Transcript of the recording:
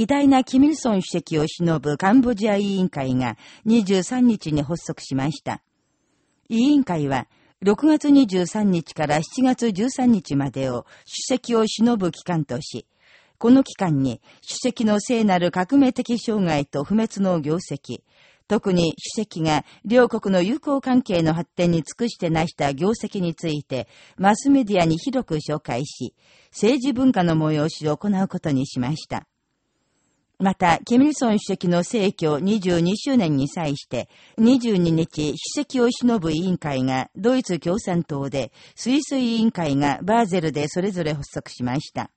偉大なキミルソン主席を偲ぶカンボジア委員会が23日に発足しました。委員会は、6月23日から7月13日までを主席を偲ぶ期間とし、この期間に主席の聖なる革命的障害と不滅の業績、特に主席が両国の友好関係の発展に尽くして成した業績について、マスメディアに広く紹介し、政治文化の催しを行うことにしました。また、キミルソン主席の逝去22周年に際して、22日、主席を忍ぶ委員会がドイツ共産党で、スイス委員会がバーゼルでそれぞれ発足しました。